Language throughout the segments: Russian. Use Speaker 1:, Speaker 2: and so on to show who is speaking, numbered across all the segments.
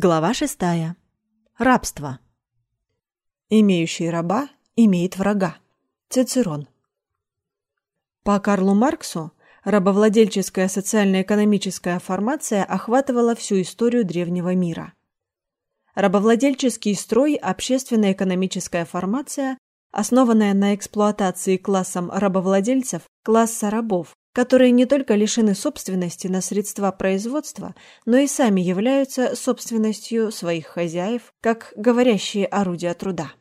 Speaker 1: Глава шестая. Рабство. Имеющий раба имеет врага. Цицерон. По Карлу Марксу рабовладельческая социально-экономическая формация охватывала всю историю древнего мира. Рабовладельческий строй – общественно-экономическая формация, основанная на эксплуатации классом рабовладельцев класса рабов, которые не только лишены собственности на средства производства, но и сами являются собственностью своих хозяев, как говорящие орудия труда.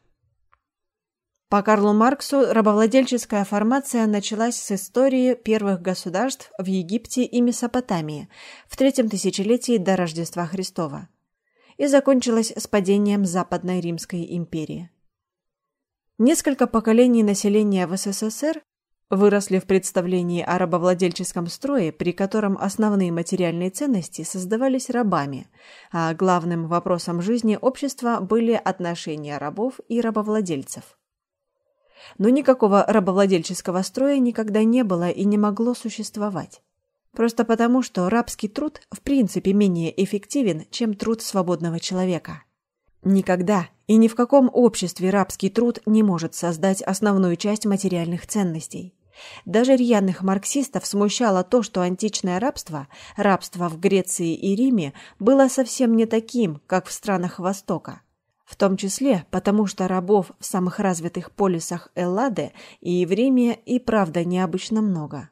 Speaker 1: По Карлу Марксу рабовладельческая формация началась с истории первых государств в Египте и Месопотамии в третьем тысячелетии до Рождества Христова и закончилась с падением Западной Римской империи. Несколько поколений населения в СССР выросли в представлении о рабовладельческом строе, при котором основные материальные ценности создавались рабами, а главным вопросом жизни общества были отношения рабов и рабовладельцев. Но никакого рабовладельческого строя никогда не было и не могло существовать. Просто потому, что рабский труд в принципе менее эффективен, чем труд свободного человека. Никогда и ни в каком обществе рабский труд не может создать основную часть материальных ценностей. Даже рьяных марксистов смущало то, что античное рабство, рабство в Греции и Риме, было совсем не таким, как в странах Востока. В том числе потому, что рабов в самых развитых полисах Эллады и в Риме и правда необычно много.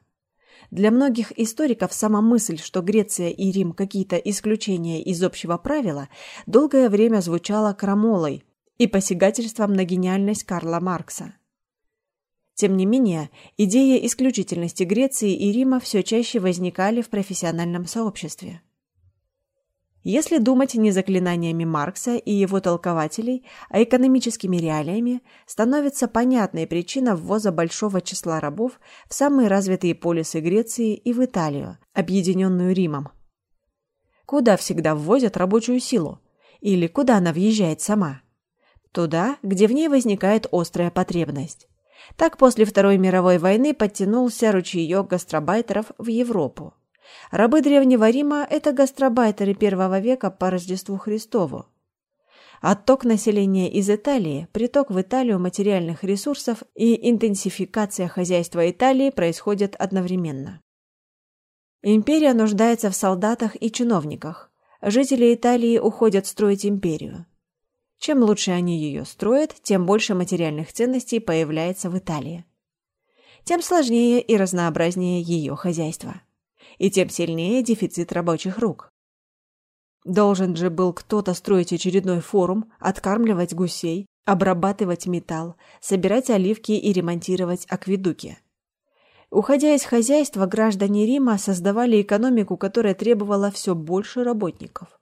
Speaker 1: Для многих историков сама мысль, что Греция и Рим какие-то исключения из общего правила, долгое время звучала крамолой и посягательством на гениальность Карла Маркса. Тем не менее, идеи исключительности Греции и Рима все чаще возникали в профессиональном сообществе. Если думать не заклинаниями Маркса и его толкователей, а экономическими реалиями, становится понятной причина ввоза большого числа рабов в самые развитые полисы Греции и в Италию, объединенную Римом. Куда всегда ввозят рабочую силу? Или куда она въезжает сама? Туда, где в ней возникает острая потребность. Так после Второй мировой войны подтянулся ручеек гастробайтеров в Европу. Рабы Древнего Рима – это гастробайтеры первого века по Рождеству Христову. Отток населения из Италии, приток в Италию материальных ресурсов и интенсификация хозяйства Италии происходят одновременно. Империя нуждается в солдатах и чиновниках. Жители Италии уходят строить империю. Чем лучше они ее строят, тем больше материальных ценностей появляется в Италии. Тем сложнее и разнообразнее ее хозяйство. И тем сильнее дефицит рабочих рук. Должен же был кто-то строить очередной форум, откармливать гусей, обрабатывать металл, собирать оливки и ремонтировать акведуки. Уходя из хозяйства, граждане Рима создавали экономику, которая требовала все больше работников.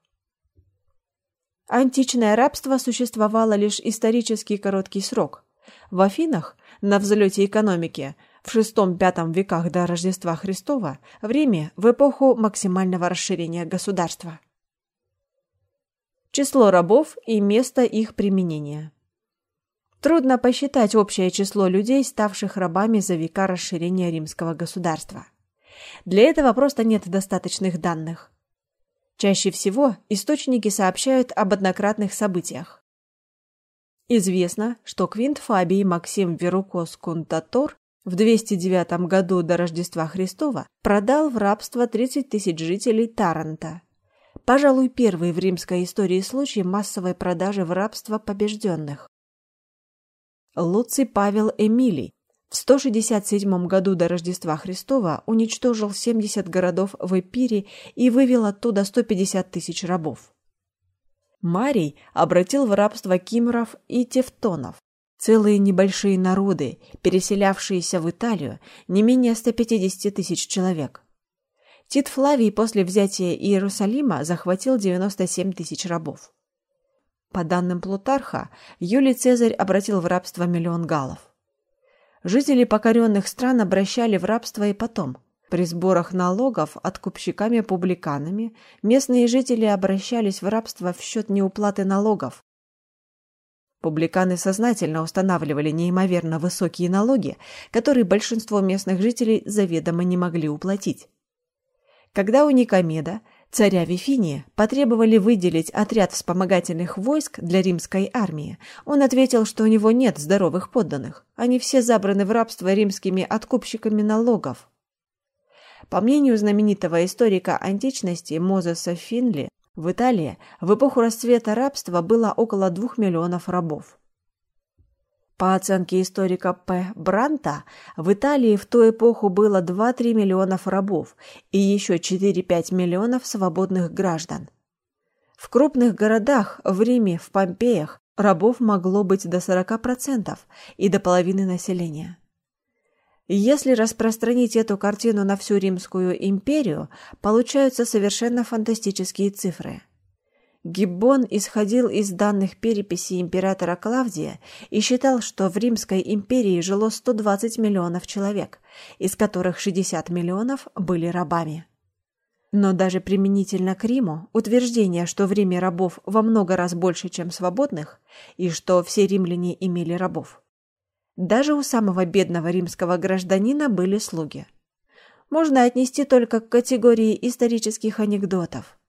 Speaker 1: Античное рабство существовало лишь исторически короткий срок. В Афинах, на взлете экономики, в VI-V веках до Рождества Христова, в Риме в эпоху максимального расширения государства. Число рабов и место их применения. Трудно посчитать общее число людей, ставших рабами за века расширения римского государства. Для этого просто нет достаточных данных. Чаще всего источники сообщают об однократных событиях. Известно, что Квинт Фабий Максим Верукос Кунтатор в 209 году до Рождества Христова продал в рабство 30 тысяч жителей Таранта. Пожалуй, первый в римской истории случай массовой продажи в рабство побежденных. Луций Павел Эмилий в 167 году до Рождества Христова уничтожил 70 городов в Эпире и вывел оттуда 150 тысяч рабов. Марий обратил в рабство кимров и тевтонов, целые небольшие народы, переселявшиеся в Италию, не менее 150 тысяч человек. Тит Флавий после взятия Иерусалима захватил 97 тысяч рабов. По данным Плутарха, Юлий Цезарь обратил в рабство миллион галлов. Жители покоренных стран обращали в рабство и потом. При сборах налогов откупщиками-публиканами местные жители обращались в рабство в счет неуплаты налогов. Публиканы сознательно устанавливали неимоверно высокие налоги, которые большинство местных жителей заведомо не могли уплатить. Когда у Никомеда, Царя Вифиния потребовали выделить отряд вспомогательных войск для римской армии. Он ответил, что у него нет здоровых подданных. Они все забраны в рабство римскими откупщиками налогов. По мнению знаменитого историка античности Мозеса Финли, в Италии в эпоху расцвета рабства было около двух миллионов рабов. По оценке историка П. Бранта, в Италии в ту эпоху было 2-3 миллионов рабов и еще 4-5 миллионов свободных граждан. В крупных городах, в Риме, в Помпеях, рабов могло быть до 40% и до половины населения. Если распространить эту картину на всю Римскую империю, получаются совершенно фантастические цифры – Гиббон исходил из данных переписи императора Клавдия и считал, что в Римской империи жило 120 миллионов человек, из которых 60 миллионов были рабами. Но даже применительно к Риму утверждение, что в Риме рабов во много раз больше, чем свободных, и что все римляне имели рабов. Даже у самого бедного римского гражданина были слуги. Можно отнести только к категории исторических анекдотов –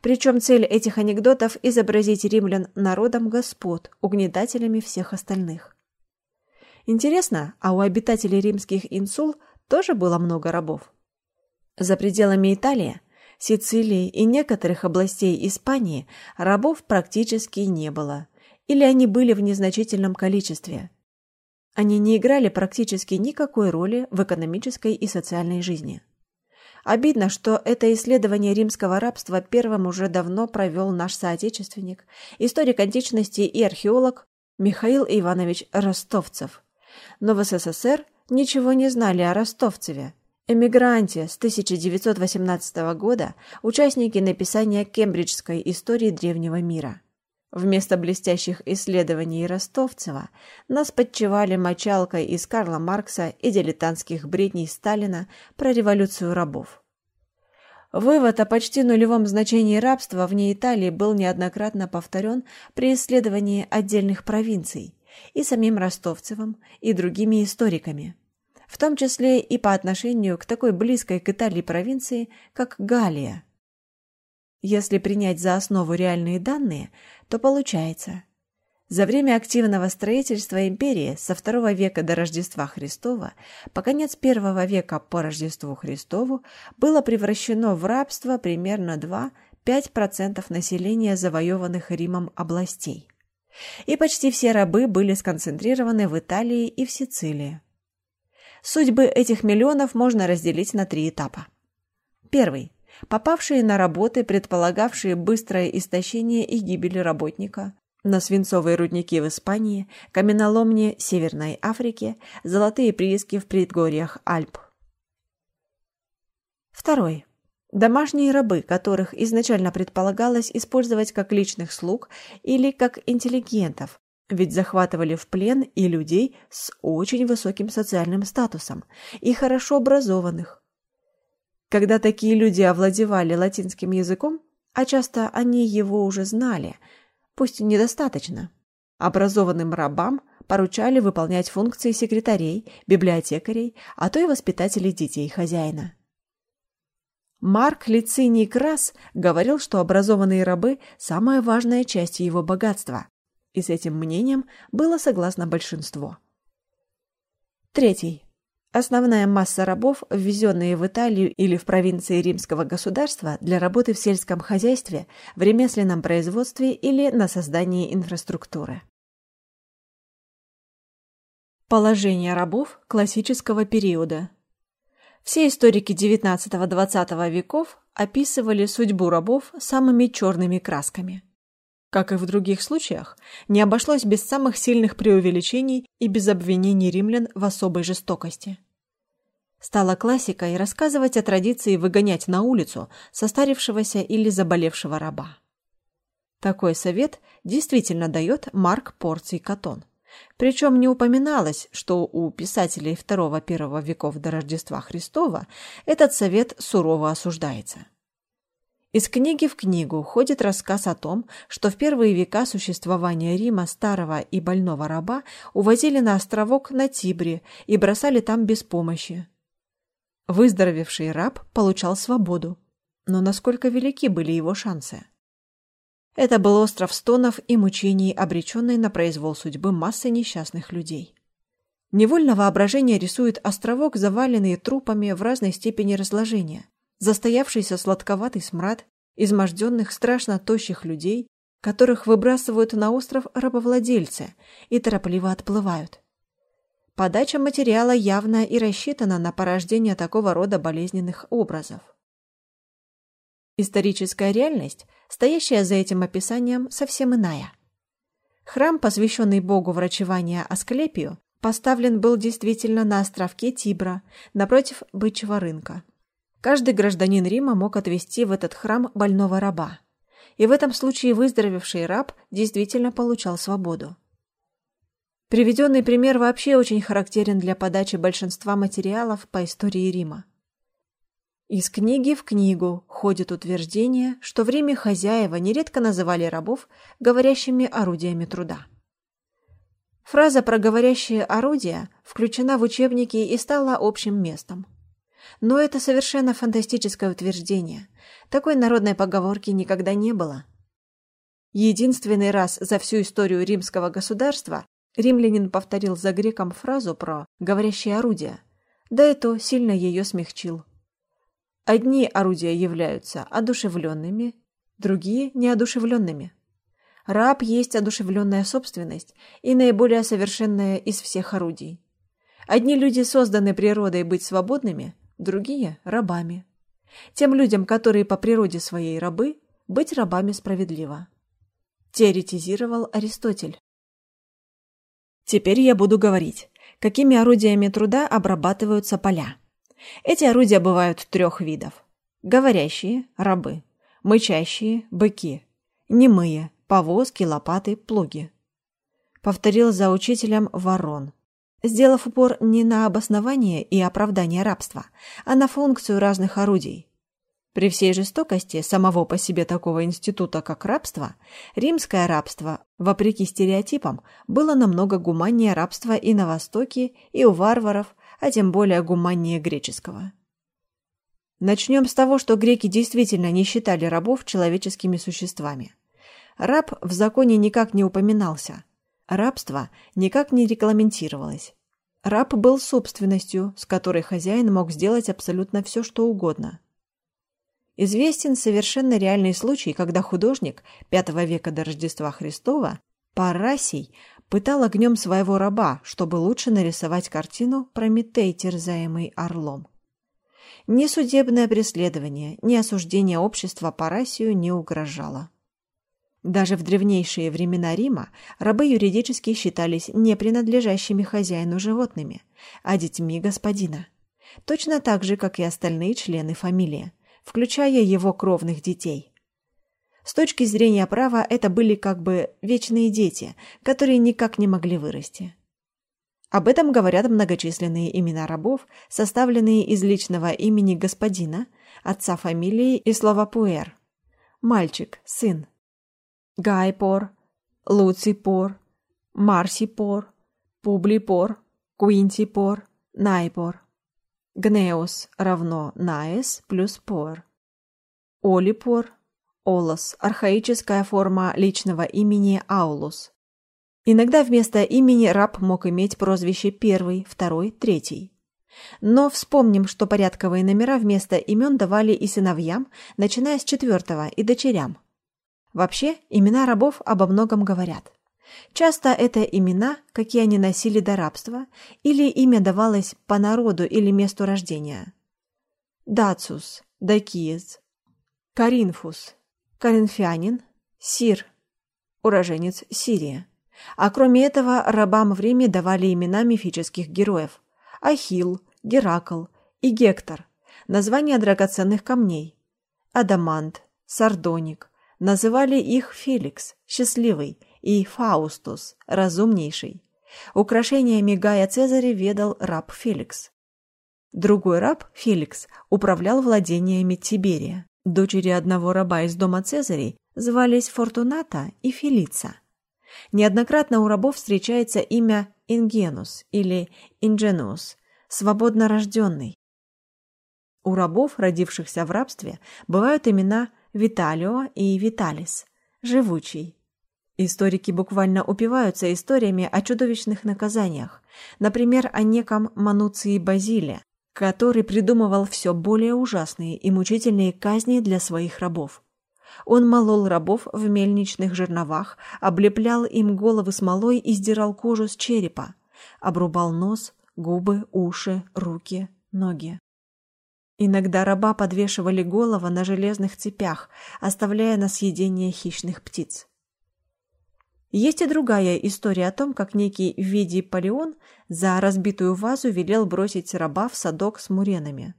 Speaker 1: причем цель этих анекдотов – изобразить римлян народом господ, угнетателями всех остальных. Интересно, а у обитателей римских инсул тоже было много рабов? За пределами Италии, Сицилии и некоторых областей Испании рабов практически не было, или они были в незначительном количестве. Они не играли практически никакой роли в экономической и социальной жизни. Обидно, что это исследование римского рабства первым уже давно провел наш соотечественник, историк античности и археолог Михаил Иванович Ростовцев. Но в СССР ничего не знали о Ростовцеве. Эмигранте с 1918 года, участники написания Кембриджской истории древнего мира. Вместо блестящих исследований Ростовцева нас подчевали мочалкой из Карла Маркса и дилетантских бредней Сталина про революцию рабов. Вывод о почти нулевом значении рабства вне Италии был неоднократно повторен при исследовании отдельных провинций и самим Ростовцевым, и другими историками, в том числе и по отношению к такой близкой к Италии провинции, как Галия – если принять за основу реальные данные, то получается. За время активного строительства империи со II века до Рождества Христова по конец I века по Рождеству Христову было превращено в рабство примерно 2-5% населения завоеванных Римом областей. И почти все рабы были сконцентрированы в Италии и в Сицилии. Судьбы этих миллионов можно разделить на три этапа. Первый попавшие на работы, предполагавшие быстрое истощение и гибель работника, на свинцовые рудники в Испании, каменоломни Северной Африки, золотые прииски в предгорьях Альп. Второй. Домашние рабы, которых изначально предполагалось использовать как личных слуг или как интеллигентов, ведь захватывали в плен и людей с очень высоким социальным статусом, и хорошо образованных, когда такие люди овладевали латинским языком, а часто они его уже знали, пусть недостаточно, образованным рабам поручали выполнять функции секретарей, библиотекарей, а то и воспитателей детей хозяина. Марк Лициний Крас говорил, что образованные рабы – самая важная часть его богатства, и с этим мнением было согласно большинство. Третий. Основная масса рабов, ввезенные в Италию или в провинции римского государства для работы в сельском хозяйстве, в ремесленном производстве или на создании инфраструктуры. Положение рабов классического периода Все историки XIX-XX веков описывали судьбу рабов самыми черными красками. Как и в других случаях, не обошлось без самых сильных преувеличений и без обвинений римлян в особой жестокости. Стало классикой рассказывать о традиции выгонять на улицу состарившегося или заболевшего раба. Такой совет действительно дает Марк Порций Катон. Причем не упоминалось, что у писателей II-I веков до Рождества Христова этот совет сурово осуждается. Из книги в книгу ходит рассказ о том, что в первые века существования Рима старого и больного раба увозили на островок на Тибре и бросали там без помощи. Выздоровевший раб получал свободу. Но насколько велики были его шансы? Это был остров стонов и мучений, обреченный на произвол судьбы массы несчастных людей. Невольно воображение рисует островок, заваленный трупами в разной степени разложения, застоявшийся сладковатый смрад, изможденных, страшно тощих людей, которых выбрасывают на остров рабовладельцы и торопливо отплывают. Подача материала явно и рассчитана на порождение такого рода болезненных образов. Историческая реальность, стоящая за этим описанием, совсем иная. Храм, посвященный богу врачевания Асклепию, поставлен был действительно на островке Тибра, напротив бычьего рынка. Каждый гражданин Рима мог отвезти в этот храм больного раба. И в этом случае выздоровевший раб действительно получал свободу. Приведенный пример вообще очень характерен для подачи большинства материалов по истории Рима. Из книги в книгу ходит утверждение, что в Риме хозяева нередко называли рабов говорящими орудиями труда. Фраза про говорящие орудия включена в учебники и стала общим местом. Но это совершенно фантастическое утверждение. Такой народной поговорки никогда не было. Единственный раз за всю историю римского государства Римлянин повторил за греком фразу про «говорящие орудия», да и то сильно ее смягчил. Одни орудия являются одушевленными, другие – неодушевленными. Раб есть одушевленная собственность и наиболее совершенная из всех орудий. Одни люди созданы природой быть свободными, другие – рабами. Тем людям, которые по природе своей рабы, быть рабами справедливо. Теоретизировал Аристотель. Теперь я буду говорить, какими орудиями труда обрабатываются поля. Эти орудия бывают трех видов. Говорящие – рабы, мычащие – быки, немые – повозки, лопаты, плуги. Повторил за учителем ворон, сделав упор не на обоснование и оправдание рабства, а на функцию разных орудий, при всей жестокости самого по себе такого института, как рабство, римское рабство, вопреки стереотипам, было намного гуманнее рабства и на Востоке, и у варваров, а тем более гуманнее греческого. Начнем с того, что греки действительно не считали рабов человеческими существами. Раб в законе никак не упоминался. Рабство никак не регламентировалось. Раб был собственностью, с которой хозяин мог сделать абсолютно все, что угодно – Известен совершенно реальный случай, когда художник V века до Рождества Христова Парасий пытал огнем своего раба, чтобы лучше нарисовать картину Прометей, терзаемый орлом. Ни судебное преследование, ни осуждение общества Парасию не угрожало. Даже в древнейшие времена Рима рабы юридически считались не принадлежащими хозяину животными, а детьми господина. Точно так же, как и остальные члены фамилии – включая его кровных детей. С точки зрения права это были как бы вечные дети, которые никак не могли вырасти. Об этом говорят многочисленные имена рабов, составленные из личного имени господина, отца фамилии и слова пуэр. Мальчик, сын. Гайпор, Луципор, Марсипор, Публипор, Куинтипор, Найпор. Гнеус равно наес плюс пор. Олипор, олос – архаическая форма личного имени аулус. Иногда вместо имени раб мог иметь прозвище первый, второй, третий. Но вспомним, что порядковые номера вместо имен давали и сыновьям, начиная с четвертого, и дочерям. Вообще, имена рабов обо многом говорят. Часто это имена, какие они носили до рабства, или имя давалось по народу или месту рождения. Дацус, Дакиез, Каринфус, Коринфянин, Сир, уроженец Сирии. А кроме этого, рабам в Риме давали имена мифических героев – Ахилл, Геракл и Гектор, названия драгоценных камней – Адамант, Сардоник, называли их Феликс, счастливый, и Фаустус, разумнейший. Украшениями Гая Цезаря ведал раб Феликс. Другой раб, Феликс, управлял владениями Тиберия. Дочери одного раба из дома Цезарей звались Фортуната и Фелица. Неоднократно у рабов встречается имя Ингенус или Инженус, свободно рожденный. У рабов, родившихся в рабстве, бывают имена Виталио и Виталис – живучий. Историки буквально упиваются историями о чудовищных наказаниях, например, о неком Мануции Базиле, который придумывал все более ужасные и мучительные казни для своих рабов. Он молол рабов в мельничных жерновах, облеплял им головы смолой и сдирал кожу с черепа, обрубал нос, губы, уши, руки, ноги. Иногда раба подвешивали голову на железных цепях, оставляя на съедение хищных птиц. Есть и другая история о том, как некий Видий Полеон за разбитую вазу велел бросить раба в садок с муренами.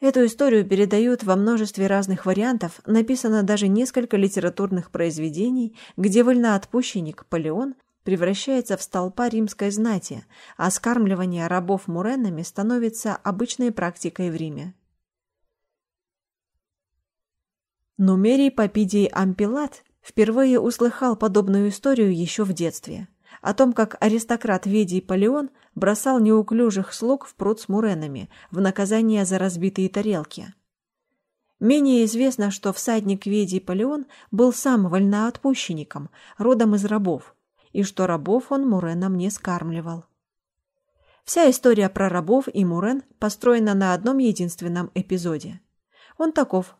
Speaker 1: Эту историю передают во множестве разных вариантов, написано даже несколько литературных произведений, где вольноотпущенник Полеон превращается в столпа римской знати, а скармливание рабов муренами становится обычной практикой в Риме. Нумерий Попидий Ампилат впервые услыхал подобную историю еще в детстве – о том, как аристократ Ведий Полеон бросал неуклюжих слуг в пруд с муренами в наказание за разбитые тарелки. Менее известно, что всадник Ведий Полеон был сам вольноотпущенником, родом из рабов, и что рабов он муренам не скармливал. Вся история про рабов и мурен построена на одном единственном эпизоде. Он таков.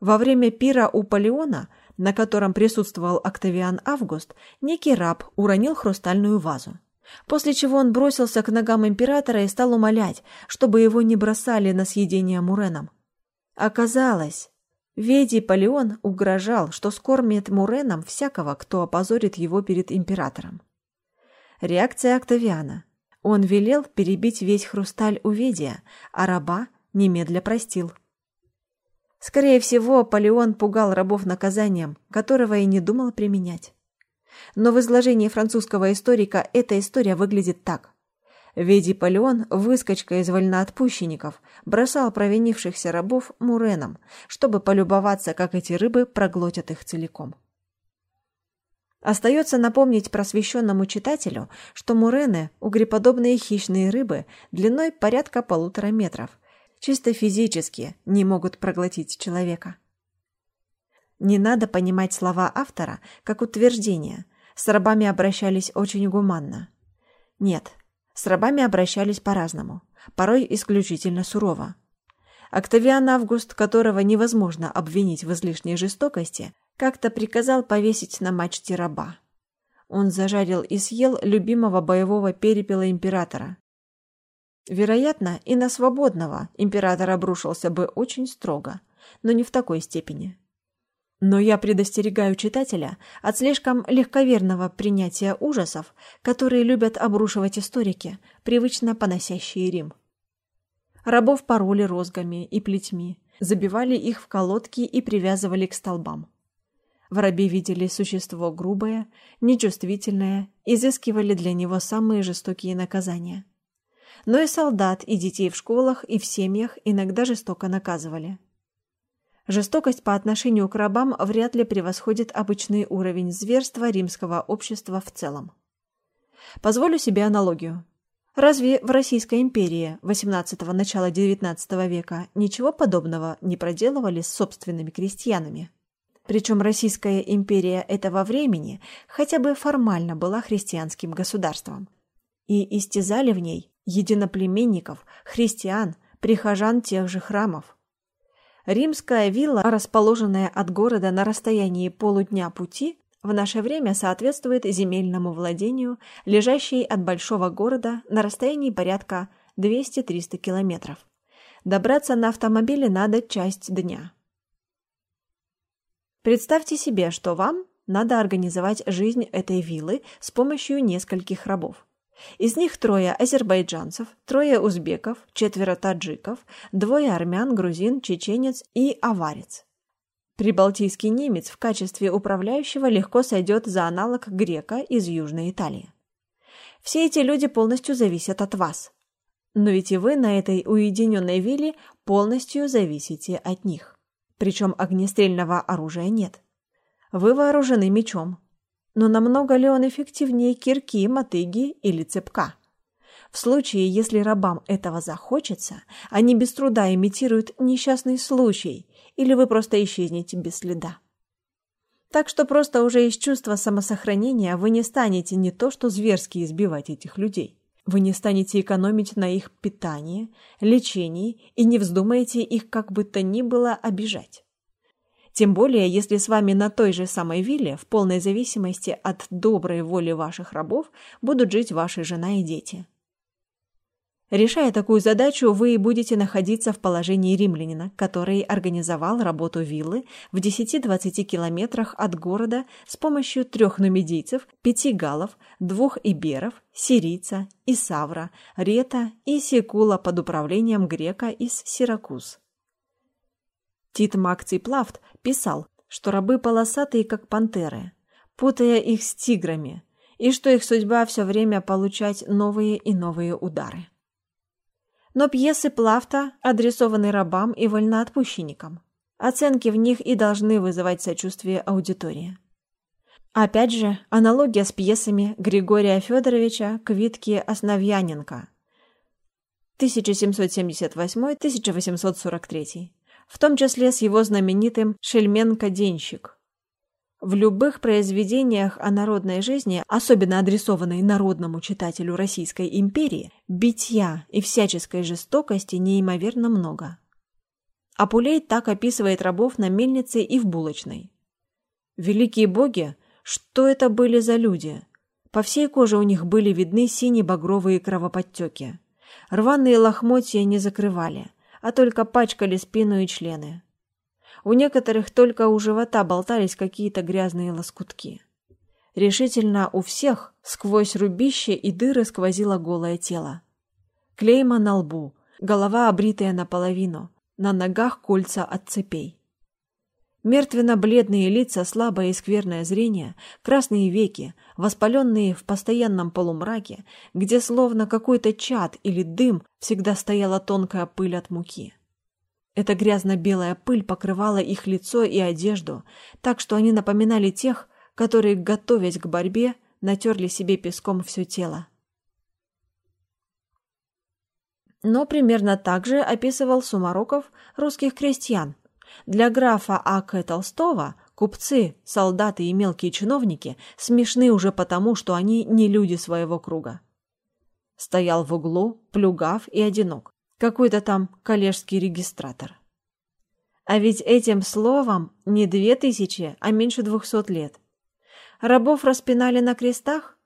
Speaker 1: Во время пира у Полеона – на котором присутствовал Октавиан Август, некий раб уронил хрустальную вазу. После чего он бросился к ногам императора и стал умолять, чтобы его не бросали на съедение муренам. Оказалось, Ведий Полеон угрожал, что скормит муренам всякого, кто опозорит его перед императором. Реакция Октавиана. Он велел перебить весь хрусталь у Ведия, а раба немедля простил. Скорее всего, Полеон пугал рабов наказанием, которого и не думал применять. Но в изложении французского историка эта история выглядит так. Веди Полеон, выскочка из вольноотпущенников, бросал провинившихся рабов муренам, чтобы полюбоваться, как эти рыбы проглотят их целиком. Остается напомнить просвещенному читателю, что мурены – угреподобные хищные рыбы длиной порядка полутора метров, чисто физически не могут проглотить человека. Не надо понимать слова автора как утверждение. С рабами обращались очень гуманно. Нет, с рабами обращались по-разному, порой исключительно сурово. Октавиан Август, которого невозможно обвинить в излишней жестокости, как-то приказал повесить на мачте раба. Он зажарил и съел любимого боевого перепела императора, Вероятно, и на свободного император обрушился бы очень строго, но не в такой степени. Но я предостерегаю читателя от слишком легковерного принятия ужасов, которые любят обрушивать историки, привычно поносящие Рим. Рабов пороли розгами и плетьми, забивали их в колодки и привязывали к столбам. В рабе видели существо грубое, нечувствительное, изыскивали для него самые жестокие наказания – но и солдат, и детей в школах, и в семьях иногда жестоко наказывали. Жестокость по отношению к рабам вряд ли превосходит обычный уровень зверства римского общества в целом. Позволю себе аналогию. Разве в Российской империи XVIII – начала XIX века ничего подобного не проделывали с собственными крестьянами? Причем Российская империя этого времени хотя бы формально была христианским государством. И истязали в ней единоплеменников, христиан, прихожан тех же храмов. Римская вилла, расположенная от города на расстоянии полудня пути, в наше время соответствует земельному владению, лежащей от большого города на расстоянии порядка 200-300 километров. Добраться на автомобиле надо часть дня. Представьте себе, что вам надо организовать жизнь этой виллы с помощью нескольких рабов. Из них трое азербайджанцев, трое узбеков, четверо таджиков, двое армян, грузин, чеченец и аварец. Прибалтийский немец в качестве управляющего легко сойдет за аналог грека из Южной Италии. Все эти люди полностью зависят от вас. Но ведь и вы на этой уединенной вилле полностью зависите от них. Причем огнестрельного оружия нет. Вы вооружены мечом, но намного ли он эффективнее кирки, мотыги или цепка? В случае, если рабам этого захочется, они без труда имитируют несчастный случай, или вы просто исчезнете без следа. Так что просто уже из чувства самосохранения вы не станете не то что зверски избивать этих людей. Вы не станете экономить на их питании, лечении и не вздумаете их как бы то ни было обижать. Тем более, если с вами на той же самой вилле, в полной зависимости от доброй воли ваших рабов, будут жить ваши жена и дети. Решая такую задачу, вы будете находиться в положении римлянина, который организовал работу виллы в 10-20 километрах от города с помощью трех нумидийцев, пяти галов, двух иберов, сирийца, Исавра, Рета и Секула под управлением грека из Сиракуз. Тит Макций Плафт писал, что рабы полосатые, как пантеры, путая их с тиграми, и что их судьба все время получать новые и новые удары но пьесы Плафта адресованы рабам и вольноотпущенникам. Оценки в них и должны вызывать сочувствие аудитории. Опять же, аналогия с пьесами Григория Федоровича Квитки Основьяненко 1778-1843, в том числе с его знаменитым «Шельменко-денщик», в любых произведениях о народной жизни, особенно адресованной народному читателю Российской империи, битья и всяческой жестокости неимоверно много. Апулей так описывает рабов на мельнице и в булочной. Великие боги, что это были за люди? По всей коже у них были видны сине-багровые кровоподтеки. Рваные лохмотья не закрывали, а только пачкали спину и члены. У некоторых только у живота болтались какие-то грязные лоскутки. Решительно у всех сквозь рубище и дыры сквозило голое тело. Клейма на лбу, голова обритая наполовину, на ногах кольца от цепей. Мертвенно-бледные лица, слабое и скверное зрение, красные веки, воспаленные в постоянном полумраке, где словно какой-то чад или дым всегда стояла тонкая пыль от муки. Эта грязно-белая пыль покрывала их лицо и одежду, так что они напоминали тех, которые, готовясь к борьбе, натерли себе песком все тело. Но примерно так же описывал Сумароков русских крестьян. Для графа А.К. Толстого купцы, солдаты и мелкие чиновники смешны уже потому, что они не люди своего круга. Стоял в углу, плюгав и одинок. Какой-то там коллежский регистратор. А ведь этим словом не две тысячи, а меньше двухсот лет. Рабов распинали на крестах?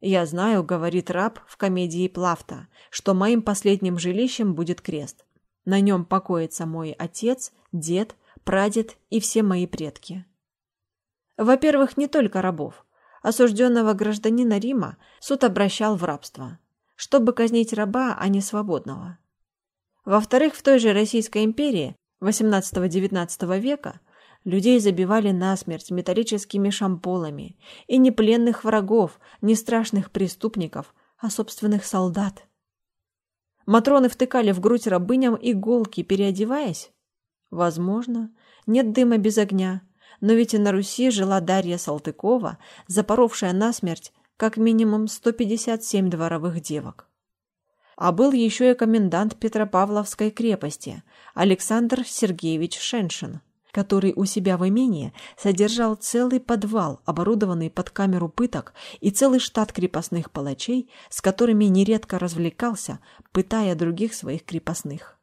Speaker 1: Я знаю, говорит раб в комедии Плафта, что моим последним жилищем будет крест. На нем покоится мой отец, дед, прадед и все мои предки. Во-первых, не только рабов. Осужденного гражданина Рима суд обращал в рабство, чтобы казнить раба, а не свободного. Во-вторых, в той же Российской империи XVIII-XIX века людей забивали насмерть металлическими шамполами, и не пленных врагов, не страшных преступников, а собственных солдат. Матроны втыкали в грудь рабыням иголки, переодеваясь? Возможно, нет дыма без огня, но ведь и на Руси жила Дарья Салтыкова, запоровшая насмерть как минимум 157 дворовых девок. А был еще и комендант Петропавловской крепости Александр Сергеевич Шеншин, который у себя в имении содержал целый подвал, оборудованный под камеру пыток, и целый штат крепостных палачей, с которыми нередко развлекался, пытая других своих крепостных.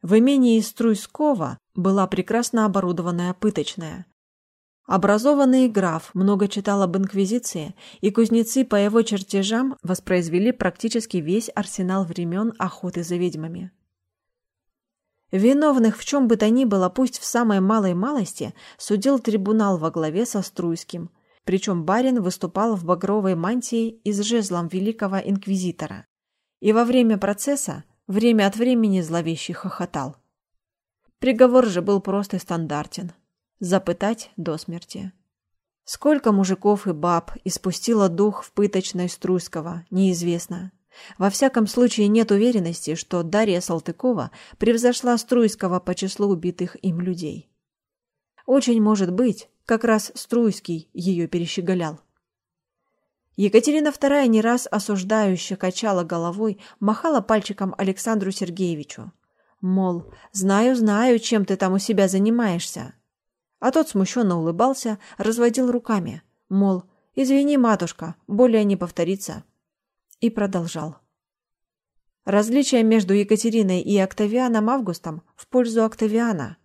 Speaker 1: В имении Струйского была прекрасно оборудованная пыточная, Образованный граф много читал об инквизиции, и кузнецы по его чертежам воспроизвели практически весь арсенал времен охоты за ведьмами. Виновных в чем бы то ни было, пусть в самой малой малости, судил трибунал во главе со Струйским, причем барин выступал в багровой мантии и с жезлом великого инквизитора. И во время процесса время от времени зловеще хохотал. Приговор же был просто стандартен – запытать до смерти. Сколько мужиков и баб испустило дух в пыточной Струйского, неизвестно. Во всяком случае, нет уверенности, что Дарья Салтыкова превзошла Струйского по числу убитых им людей. Очень может быть, как раз Струйский ее перещеголял. Екатерина II не раз осуждающе качала головой, махала пальчиком Александру Сергеевичу. Мол, знаю, знаю, чем ты там у себя занимаешься. А тот смущенно улыбался, разводил руками. Мол, извини, матушка, более не повторится. И продолжал. Различие между Екатериной и Октавианом Августом в пользу Октавиана.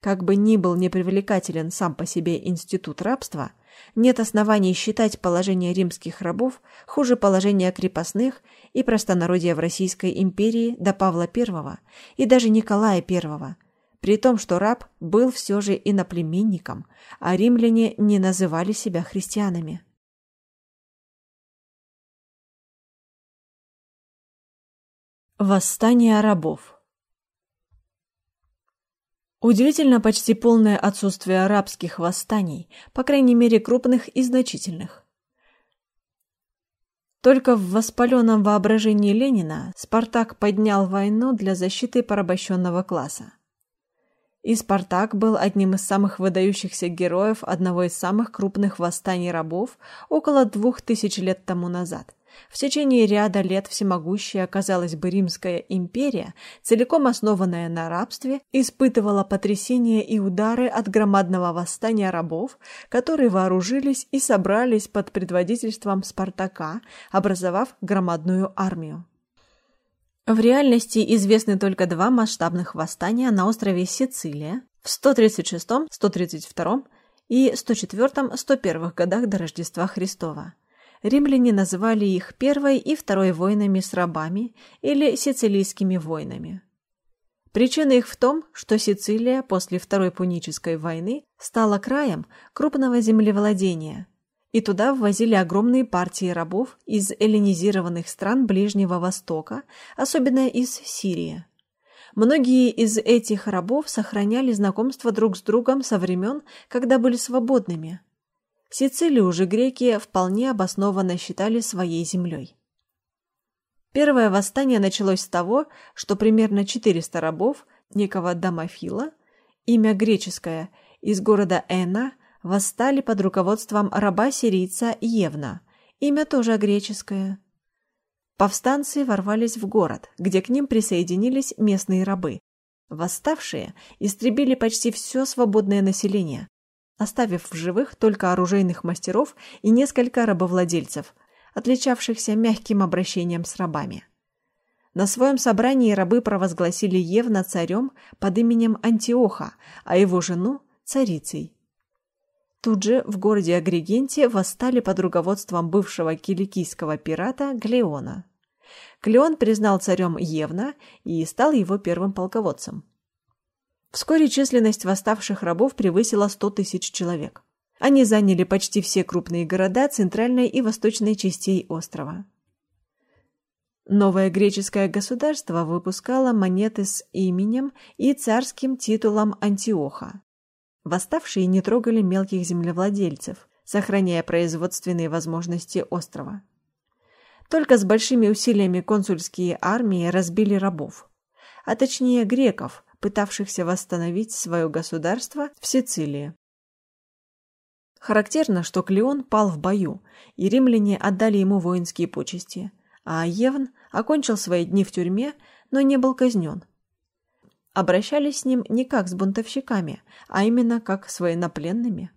Speaker 1: Как бы ни был непривлекателен сам по себе институт рабства, нет оснований считать положение римских рабов хуже положения крепостных и простонародья в Российской империи до Павла I и даже Николая I, при том, что раб был все же иноплеменником, а римляне не называли себя христианами. Восстание рабов Удивительно почти полное отсутствие арабских восстаний, по крайней мере крупных и значительных. Только в воспаленном воображении Ленина Спартак поднял войну для защиты порабощенного класса. И Спартак был одним из самых выдающихся героев одного из самых крупных восстаний рабов около двух тысяч лет тому назад – в течение ряда лет всемогущая, казалось бы, Римская империя, целиком основанная на рабстве, испытывала потрясения и удары от громадного восстания рабов, которые вооружились и собрались под предводительством Спартака, образовав громадную армию. В реальности известны только два масштабных восстания на острове Сицилия в 136, 132 и 104-101 годах до Рождества Христова. Римляне называли их первой и второй войнами с рабами или сицилийскими войнами. Причина их в том, что Сицилия после Второй Пунической войны стала краем крупного землевладения, и туда ввозили огромные партии рабов из эллинизированных стран Ближнего Востока, особенно из Сирии. Многие из этих рабов сохраняли знакомство друг с другом со времен, когда были свободными – Сицилию же греки вполне обоснованно считали своей землей. Первое восстание началось с того, что примерно 400 рабов некого Дамофила, имя греческое, из города Эна, восстали под руководством раба-сирийца Евна, имя тоже греческое. Повстанцы ворвались в город, где к ним присоединились местные рабы. Восставшие истребили почти все свободное население, оставив в живых только оружейных мастеров и несколько рабовладельцев, отличавшихся мягким обращением с рабами. На своем собрании рабы провозгласили Евна царем под именем Антиоха, а его жену – царицей. Тут же в городе Агригенте восстали под руководством бывшего киликийского пирата Глеона. Клеон признал царем Евна и стал его первым полководцем. Вскоре численность восставших рабов превысила 100 тысяч человек. Они заняли почти все крупные города центральной и восточной частей острова. Новое греческое государство выпускало монеты с именем и царским титулом Антиоха. Восставшие не трогали мелких землевладельцев, сохраняя производственные возможности острова. Только с большими усилиями консульские армии разбили рабов, а точнее греков, пытавшихся восстановить свое государство в Сицилии. Характерно, что Клеон пал в бою, и римляне отдали ему воинские почести, а Евн окончил свои дни в тюрьме, но не был казнен. Обращались с ним не как с бунтовщиками, а именно как с военнопленными.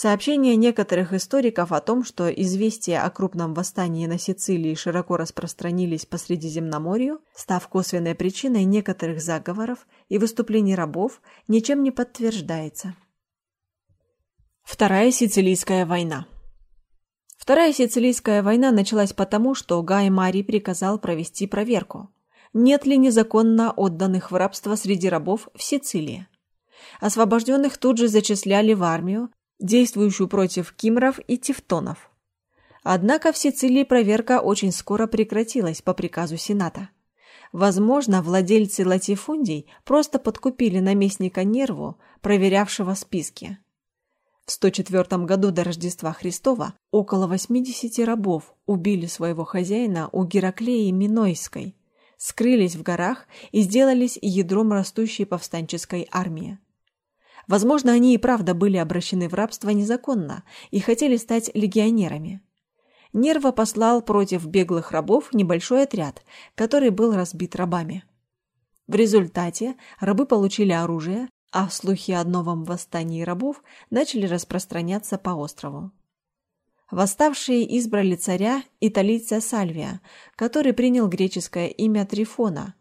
Speaker 1: Сообщения некоторых историков о том, что известия о крупном восстании на Сицилии широко распространились по Средиземноморью, став косвенной причиной некоторых заговоров и выступлений рабов, ничем не подтверждается. Вторая Сицилийская война Вторая Сицилийская война началась потому, что Гай Марий приказал провести проверку, нет ли незаконно отданных в рабство среди рабов в Сицилии. Освобожденных тут же зачисляли в армию, действующую против кимров и тевтонов. Однако в проверка очень скоро прекратилась по приказу Сената. Возможно, владельцы латифундий просто подкупили наместника Нерву, проверявшего списки. В 104 году до Рождества Христова около 80 рабов убили своего хозяина у Гераклеи Минойской, скрылись в горах и сделались ядром растущей повстанческой армии. Возможно, они и правда были обращены в рабство незаконно и хотели стать легионерами. Нерва послал против беглых рабов небольшой отряд, который был разбит рабами. В результате рабы получили оружие, а слухи о новом восстании рабов начали распространяться по острову. Восставшие избрали царя италийца Сальвия, который принял греческое имя Трифона.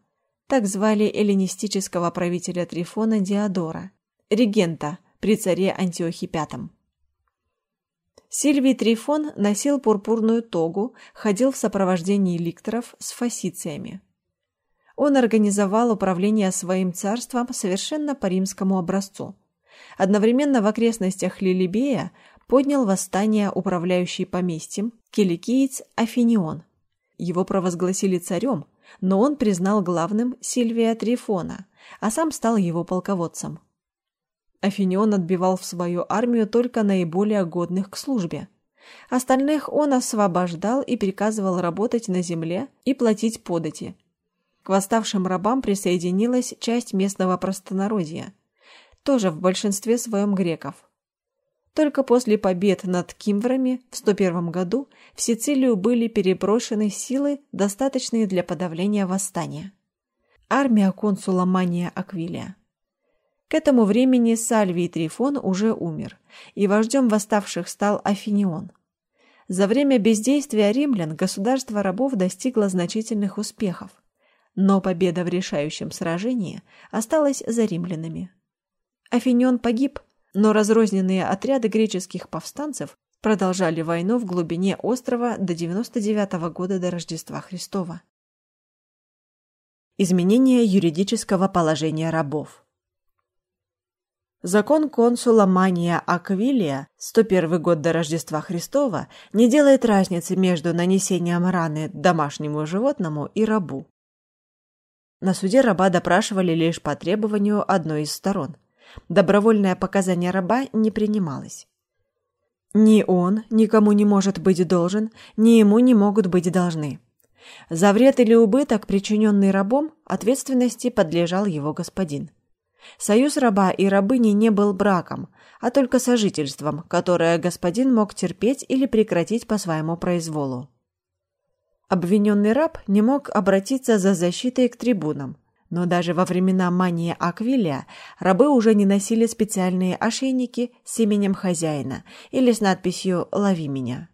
Speaker 1: Так звали эллинистического правителя Трифона Диодора, регента при царе Антиохе V. Сильвий Трифон носил пурпурную тогу, ходил в сопровождении ликторов с фасициями. Он организовал управление своим царством совершенно по римскому образцу. Одновременно в окрестностях Лилибея поднял восстание управляющий поместьем киликиец Афинион. Его провозгласили царем, но он признал главным Сильвия Трифона, а сам стал его полководцем. Афинион отбивал в свою армию только наиболее годных к службе. Остальных он освобождал и приказывал работать на земле и платить подати. К восставшим рабам присоединилась часть местного простонародья, тоже в большинстве своем греков. Только после побед над кимврами в 101 году в Сицилию были переброшены силы, достаточные для подавления восстания. Армия консула Мания Аквилия. К этому времени Сальвий Трифон уже умер, и вождем восставших стал Афинион. За время бездействия римлян государство рабов достигло значительных успехов, но победа в решающем сражении осталась за римлянами. Афинион погиб, но разрозненные отряды греческих повстанцев продолжали войну в глубине острова до 99 -го года до Рождества Христова. Изменение юридического положения рабов Закон консула Мания Аквилия, 101 год до Рождества Христова, не делает разницы между нанесением раны домашнему животному и рабу. На суде раба допрашивали лишь по требованию одной из сторон – Добровольное показание раба не принималось. Ни он никому не может быть должен, ни ему не могут быть должны. За вред или убыток, причиненный рабом, ответственности подлежал его господин. Союз раба и рабыни не был браком, а только сожительством, которое господин мог терпеть или прекратить по своему произволу. Обвиненный раб не мог обратиться за защитой к трибунам, но даже во времена мании Аквилия рабы уже не носили специальные ошейники с именем хозяина или с надписью «Лови меня».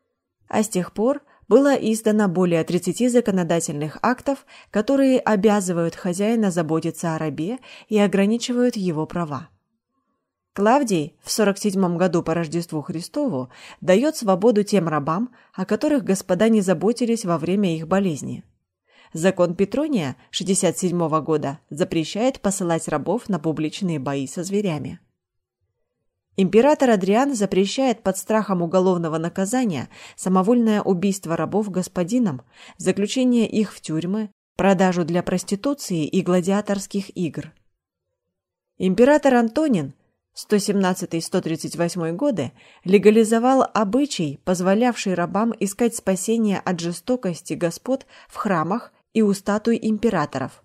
Speaker 1: А с тех пор было издано более 30 законодательных актов, которые обязывают хозяина заботиться о рабе и ограничивают его права. Клавдий в 47 году по Рождеству Христову дает свободу тем рабам, о которых господа не заботились во время их болезни. Закон Петрония 67 года запрещает посылать рабов на публичные бои со зверями. Император Адриан запрещает под страхом уголовного наказания самовольное убийство рабов господином, заключение их в тюрьмы, продажу для проституции и гладиаторских игр. Император Антонин 117-138 годы легализовал обычай, позволявший рабам искать спасение от жестокости господ в храмах и у статуй императоров.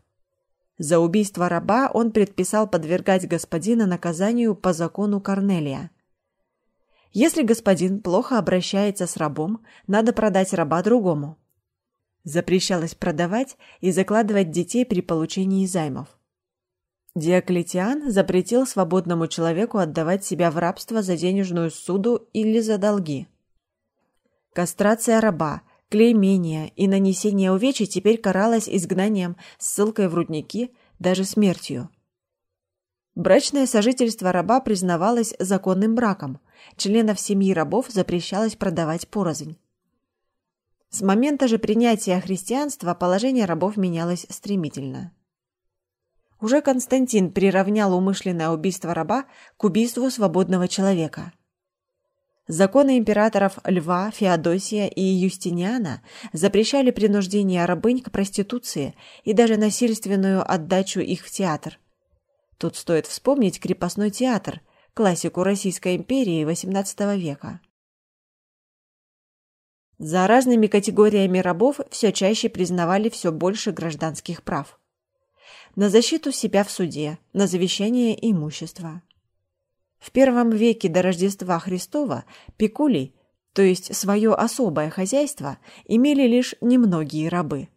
Speaker 1: За убийство раба он предписал подвергать господина наказанию по закону Корнелия. Если господин плохо обращается с рабом, надо продать раба другому. Запрещалось продавать и закладывать детей при получении займов. Диоклетиан запретил свободному человеку отдавать себя в рабство за денежную суду или за долги. Кастрация раба Клеймение и нанесение увечий теперь каралось изгнанием, ссылкой в рудники, даже смертью. Брачное сожительство раба признавалось законным браком, членов семьи рабов запрещалось продавать порознь. С момента же принятия христианства положение рабов менялось стремительно. Уже Константин приравнял умышленное убийство раба к убийству свободного человека. Законы императоров Льва, Феодосия и Юстиниана запрещали принуждение рабынь к проституции и даже насильственную отдачу их в театр. Тут стоит вспомнить крепостной театр, классику Российской империи XVIII века. За разными категориями рабов все чаще признавали все больше гражданских прав. На защиту себя в суде, на завещание имущества. В первом веке до Рождества Христова пикулей, то есть свое особое хозяйство, имели лишь немногие рабы.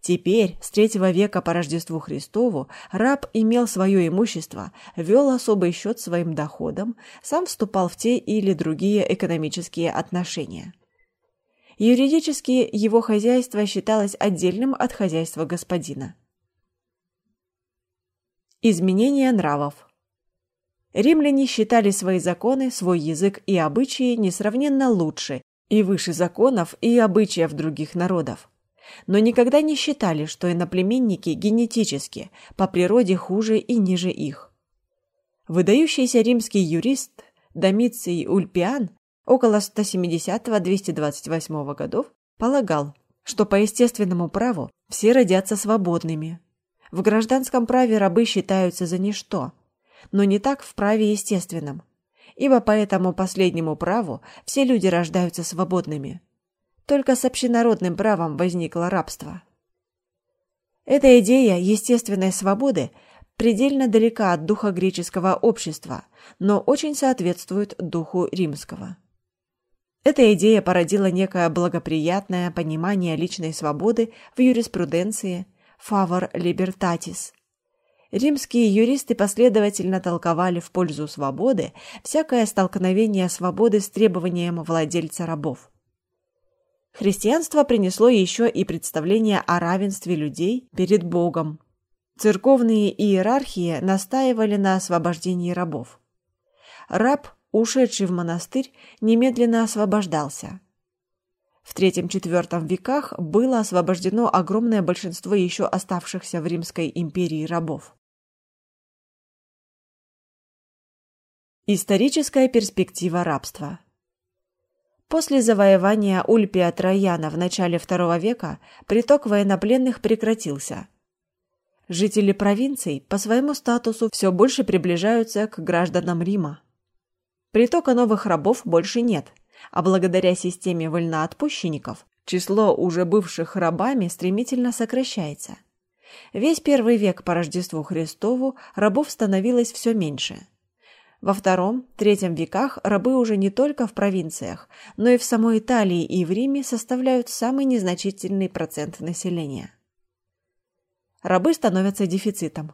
Speaker 1: Теперь, с третьего века по Рождеству Христову, раб имел свое имущество, вел особый счет своим доходам, сам вступал в те или другие экономические отношения. Юридически его хозяйство считалось отдельным от хозяйства господина. Изменение нравов Римляне считали свои законы, свой язык и обычаи несравненно лучше и выше законов и обычаев других народов но никогда не считали, что иноплеменники генетически, по природе хуже и ниже их. Выдающийся римский юрист Домиций Ульпиан около 170-228 годов полагал, что по естественному праву все родятся свободными. В гражданском праве рабы считаются за ничто, но не так в праве естественном, ибо по этому последнему праву все люди рождаются свободными. Только с общенародным правом возникло рабство. Эта идея естественной свободы предельно далека от духа греческого общества, но очень соответствует духу римского. Эта идея породила некое благоприятное понимание личной свободы в юриспруденции «favor libertatis». Римские юристы последовательно толковали в пользу свободы всякое столкновение свободы с требованием владельца рабов. Христианство принесло еще и представление о равенстве людей перед Богом. Церковные иерархии настаивали на освобождении рабов. Раб, ушедший в монастырь, немедленно освобождался. В III-IV веках было освобождено огромное большинство еще оставшихся в Римской империи рабов. Историческая перспектива рабства После завоевания Ульпия Трояна в начале II века приток военнопленных прекратился. Жители провинций по своему статусу все больше приближаются к гражданам Рима. Притока новых рабов больше нет, а благодаря системе вольноотпущенников число уже бывших рабами стремительно сокращается. Весь первый век по Рождеству Христову рабов становилось все меньше – во втором-третьем веках рабы уже не только в провинциях, но и в самой Италии и в Риме составляют самый незначительный процент населения. Рабы становятся дефицитом.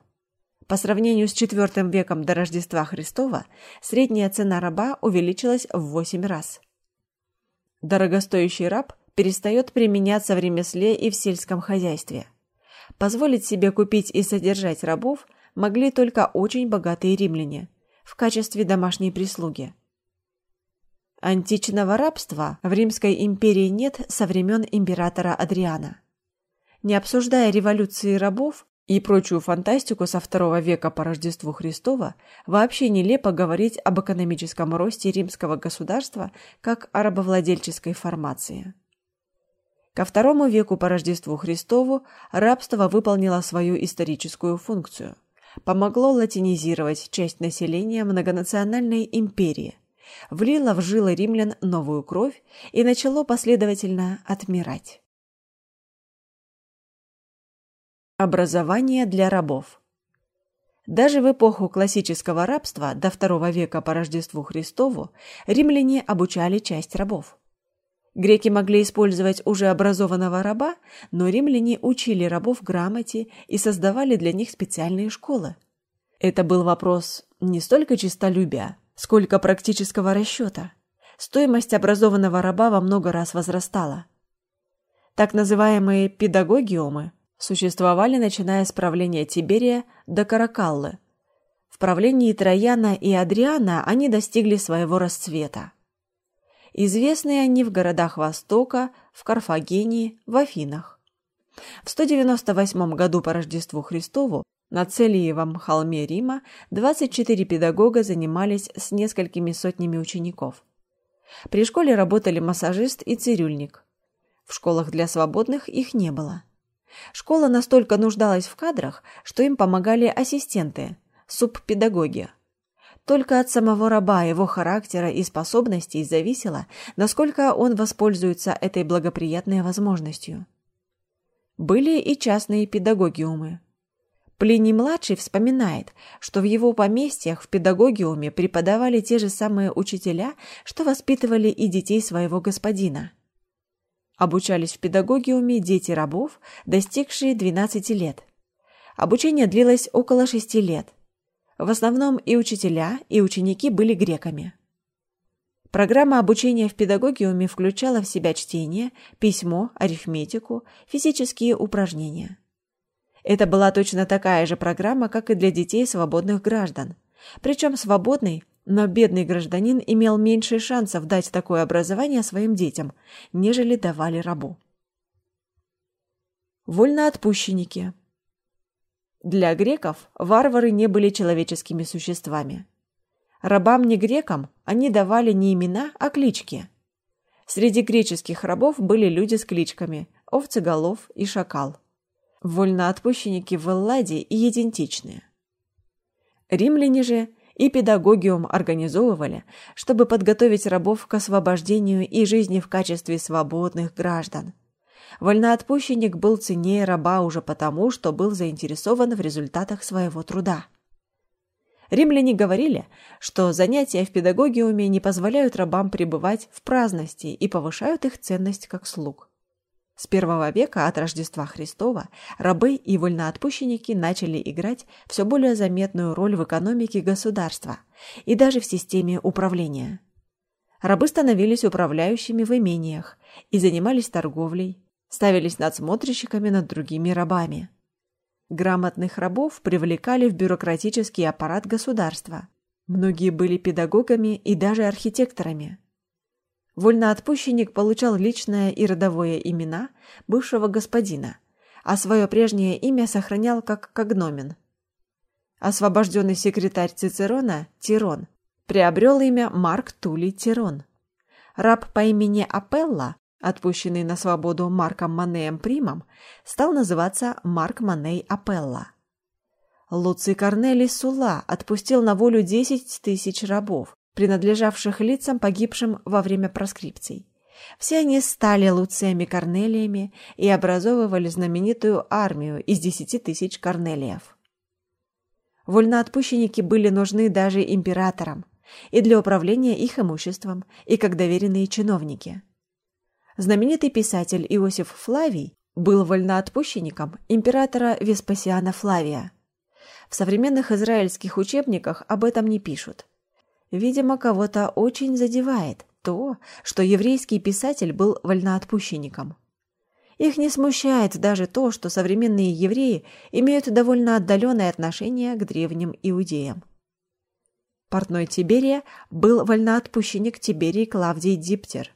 Speaker 1: По сравнению с IV веком до Рождества Христова средняя цена раба увеличилась в 8 раз. Дорогостоящий раб перестает применяться в ремесле и в сельском хозяйстве. Позволить себе купить и содержать рабов могли только очень богатые римляне – в качестве домашней прислуги. Античного рабства в Римской империи нет со времен императора Адриана. Не обсуждая революции рабов и прочую фантастику со II века по Рождеству Христова, вообще нелепо говорить об экономическом росте римского государства как о рабовладельческой формации. Ко II веку по Рождеству Христову рабство выполнило свою историческую функцию – помогло латинизировать часть населения многонациональной империи, влило в жилы римлян новую кровь и начало последовательно отмирать. Образование для рабов Даже в эпоху классического рабства до II века по Рождеству Христову римляне обучали часть рабов. Греки могли использовать уже образованного раба, но римляне учили рабов грамоте и создавали для них специальные школы. Это был вопрос не столько честолюбия, сколько практического расчета. Стоимость образованного раба во много раз возрастала. Так называемые педагогиумы существовали начиная с правления Тиберия до Каракаллы. В правлении Трояна и Адриана они достигли своего расцвета. Известны они в городах Востока, в Карфагене, в Афинах. В 198 году по Рождеству Христову на Целиевом холме Рима 24 педагога занимались с несколькими сотнями учеников. При школе работали массажист и цирюльник. В школах для свободных их не было. Школа настолько нуждалась в кадрах, что им помогали ассистенты, субпедагоги. Только от самого раба, его характера и способностей зависело, насколько он воспользуется этой благоприятной возможностью. Были и частные педагогиумы. Плиний-младший вспоминает, что в его поместьях в педагогиуме преподавали те же самые учителя, что воспитывали и детей своего господина. Обучались в педагогиуме дети рабов, достигшие 12 лет. Обучение длилось около 6 лет. В основном и учителя, и ученики были греками. Программа обучения в педагогиуме включала в себя чтение, письмо, арифметику, физические упражнения. Это была точно такая же программа, как и для детей свободных граждан. Причем свободный, но бедный гражданин имел меньше шансов дать такое образование своим детям, нежели давали рабу. Вольноотпущенники. Для греков варвары не были человеческими существами. Рабам-не-грекам они давали не имена, а клички. Среди греческих рабов были люди с кличками Овцеголов и Шакал. Вольноотпущенники в Элладе идентичны. Римляне же и педагогиум организовывали, чтобы подготовить рабов к освобождению и жизни в качестве свободных граждан. Вольноотпущенник был ценнее раба уже потому, что был заинтересован в результатах своего труда. Римляне говорили, что занятия в педагогиуме не позволяют рабам пребывать в праздности и повышают их ценность как слуг. С первого века от Рождества Христова рабы и вольноотпущенники начали играть все более заметную роль в экономике государства и даже в системе управления. Рабы становились управляющими в имениях и занимались торговлей, ставились надсмотрщиками над другими рабами. Грамотных рабов привлекали в бюрократический аппарат государства. Многие были педагогами и даже архитекторами. Вольноотпущенник получал личное и родовое имена бывшего господина, а свое прежнее имя сохранял как когномен. Освобожденный секретарь Цицерона Тирон приобрел имя Марк Тулий Тирон. Раб по имени Апелла, отпущенный на свободу Марком Манеем Примом, стал называться Марк Маней Апелла. Луций Корнелий Сула отпустил на волю 10 тысяч рабов, принадлежавших лицам, погибшим во время проскрипций. Все они стали Луциями Корнелиями и образовывали знаменитую армию из десяти тысяч Корнелиев. Вольноотпущенники были нужны даже императорам и для управления их имуществом, и как доверенные чиновники. Знаменитый писатель Иосиф Флавий был вольноотпущенником императора Веспасиана Флавия. В современных израильских учебниках об этом не пишут. Видимо, кого-то очень задевает то, что еврейский писатель был вольноотпущенником. Их не смущает даже то, что современные евреи имеют довольно отдаленное отношение к древним иудеям. Портной Тиберия был вольноотпущенник Тиберий Клавдий Диптер.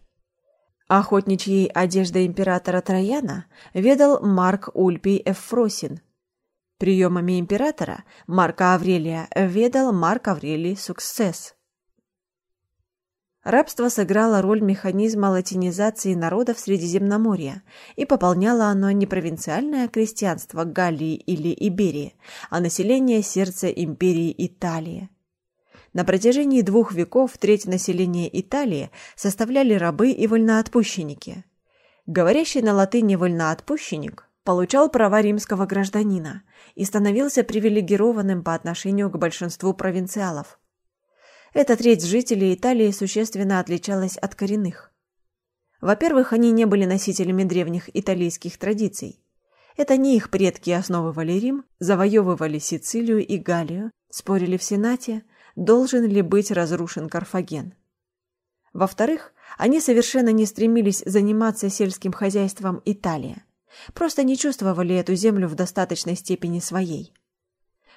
Speaker 1: Охотничьей одеждой императора Трояна ведал Марк Ульпий Эфросин. Приемами императора Марка Аврелия ведал Марк Аврелий Суксесс. Рабство сыграло роль механизма латинизации народов Средиземноморья, и пополняло оно не провинциальное крестьянство Галлии или Иберии, а население сердца империи Италии. На протяжении двух веков треть населения Италии составляли рабы и вольноотпущенники. Говорящий на латыни вольноотпущенник получал права римского гражданина и становился привилегированным по отношению к большинству провинциалов. Эта треть жителей Италии существенно отличалась от коренных. Во-первых, они не были носителями древних итальянских традиций. Это не их предки основывали Рим, завоевывали Сицилию и Галлию, спорили в Сенате, должен ли быть разрушен Карфаген. Во-вторых, они совершенно не стремились заниматься сельским хозяйством Италии, просто не чувствовали эту землю в достаточной степени своей.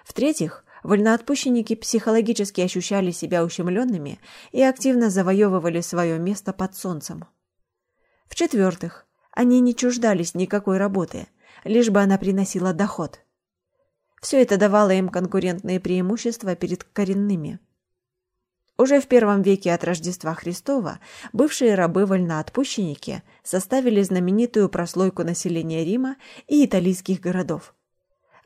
Speaker 1: В-третьих, вольноотпущенники психологически ощущали себя ущемленными и активно завоевывали свое место под солнцем. В-четвертых, они не чуждались никакой работы, лишь бы она приносила доход. Все это давало им конкурентные преимущества перед коренными. Уже в первом веке от Рождества Христова бывшие рабы-вольноотпущенники составили знаменитую прослойку населения Рима и итальянских городов.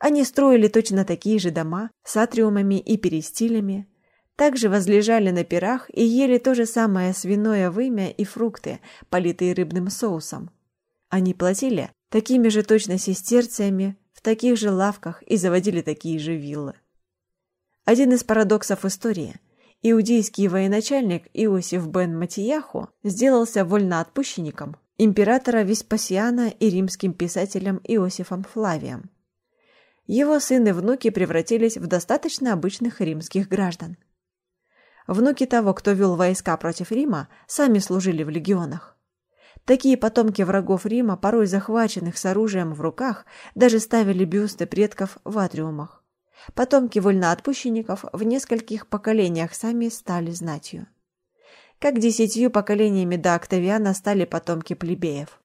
Speaker 1: Они строили точно такие же дома с атриумами и перистилями, также возлежали на пирах и ели то же самое свиное вымя и фрукты, политые рыбным соусом. Они платили такими же точно сестерциями в таких же лавках и заводили такие же виллы. Один из парадоксов истории – иудейский военачальник Иосиф бен Матияху сделался вольноотпущенником императора Веспасиана и римским писателем Иосифом Флавием. Его сын и внуки превратились в достаточно обычных римских граждан. Внуки того, кто вел войска против Рима, сами служили в легионах. Такие потомки врагов Рима, порой захваченных с оружием в руках, даже ставили бюсты предков в атриумах. Потомки вольноотпущенников в нескольких поколениях сами стали знатью. Как десятью поколениями до Октавиана стали потомки плебеев.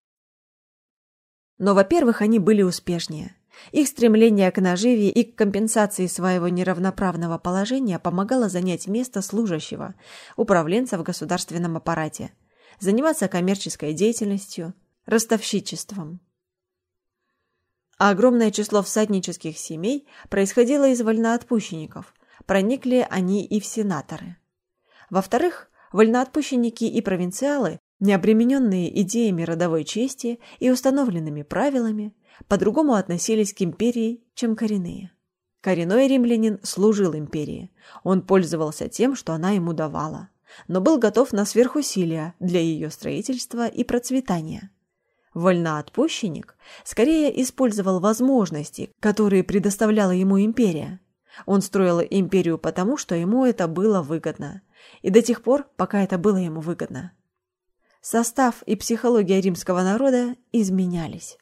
Speaker 1: Но, во-первых, они были успешнее. Их стремление к наживе и к компенсации своего неравноправного положения помогало занять место служащего, управленца в государственном аппарате – заниматься коммерческой деятельностью, ростовщичеством. Огромное число всаднических семей происходило из вольноотпущенников, проникли они и в сенаторы. Во-вторых, вольноотпущенники и провинциалы, не обремененные идеями родовой чести и установленными правилами, по-другому относились к империи, чем коренные. Коренной римлянин служил империи, он пользовался тем, что она ему давала но был готов на сверхусилия для ее строительства и процветания. Вольноотпущенник скорее использовал возможности, которые предоставляла ему империя. Он строил империю потому, что ему это было выгодно, и до тех пор, пока это было ему выгодно. Состав и психология римского народа изменялись.